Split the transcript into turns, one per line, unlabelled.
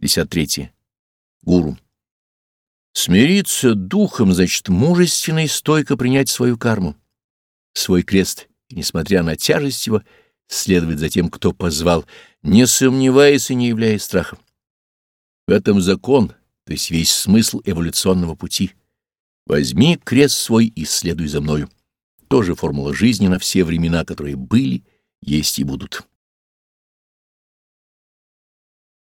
53. Гуру. Смириться духом значит мужественно и стойко принять свою карму, свой крест, и, несмотря на тяжесть его, следовать за тем, кто позвал, не сомневаясь и не являясь страхом. В этом закон, то есть весь смысл эволюционного пути. Возьми крест свой и следуй за мною. Тоже формула жизни на все времена, которые были, есть и будут.